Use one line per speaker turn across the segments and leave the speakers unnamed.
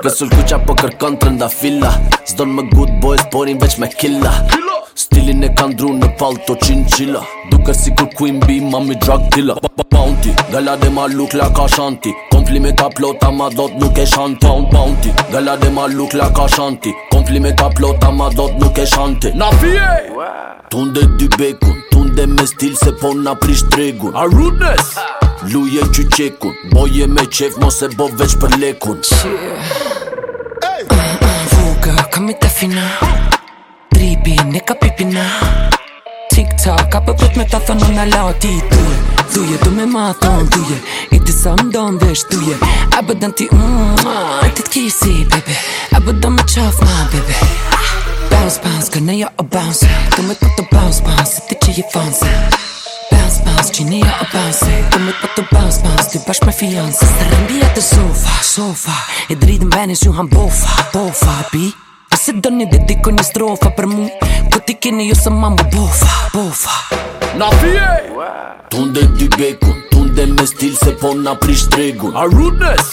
Presur kuqa po kërkon të rënda fila Zdon me good boys, porin veç me killa Stilin e kanë dru në pal të qinqilla Dukër si kur Queen B, mami drug dealer B -b Bounty, gala dhe ma luk la ka shanti Komplime ta plota ma dhot nuk e shanti Bounty, gala dhe ma luk la ka shanti Komplime ta plota ma dhot nuk e shanti Na fie! Tunde dy bekun, tunde me stil se po na prish tregun A rudeness! Luje që qekun, boje me qef mos e bo veç për lekun Qe... Yeah.
Kami të fina Tribi në ka pipina Tik tok, apë pëtë me të thonë në lati Duje, duje, du me ma thonë Duje, i të sa më donë vesh Duje, a bëdën ti mua mm, ah, E të të kisi, bebe A bëdën me qaf ma, bebe Bounce, bounce, kërë nejo o bounce Du me po të bounce, bounce, si të që je fonse Bounce, bounce, që nejo o bounce Du me po të bounce, bounce, ty bashkë me fionse Së rëmbi e të sofa, sofa E dritë në benë, shumë han bofa, Bofa, bi Nëse do një dediko një strofa për mu Po ti kini ju se mambo bufa Bufa
Na fije Tunde dy bekun Tunde me stil se po na prish tregun A rudnes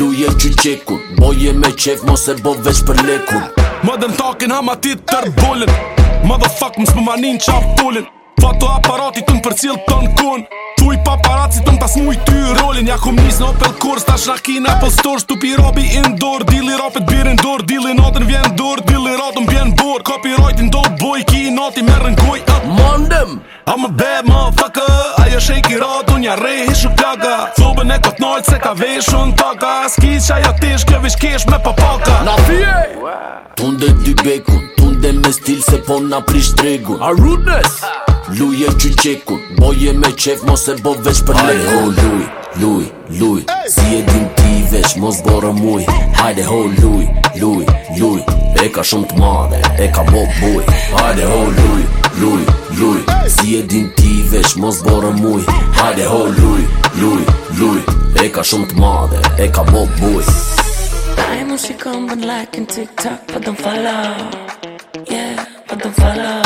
Luje që qekun
Boje me qef mos e bo veç për lekun Mother talking ha ti tërbullin Motherfuck më s'pëmanin qa pullin Fato aparatit të për përcil të në kun Shkuj pa ton të më tas mu i ty Rollin ja kom njës në Opel Kors Ta shraki Apple po Store Shtupi robi indoor, Dili rapet bir indoor Dili notën vjen dor Dili ratën bjen bor Copyrightin do boj ki i noti me rënkoj up Mondem I'm a bad motherfucker Ajo shake i ratë ja rehi shuk tjaga Thubën e kot nojt se ka veshën taka Skiz qa ja tish kjo vish kesh me papaka Na fie Tunde dy bekun Tunde me stil se po na
prish tregun A rudeness Luje që qekur, boje me qef, mos e bo veç për lej Hajde ho luj, luj, luj, si e din ti veç, mos borë muj Hajde ho luj, luj, luj, e ka shumë të madhe, e ka bo buj Hajde ho luj, luj, luj, si e din ti veç, mos borë muj Hajde ho luj, luj, luj, e ka shumë të madhe, e ka bo buj
Time when she but like in TikTok, but don't follow Yeah, but don't follow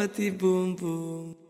Fatibum bumbum.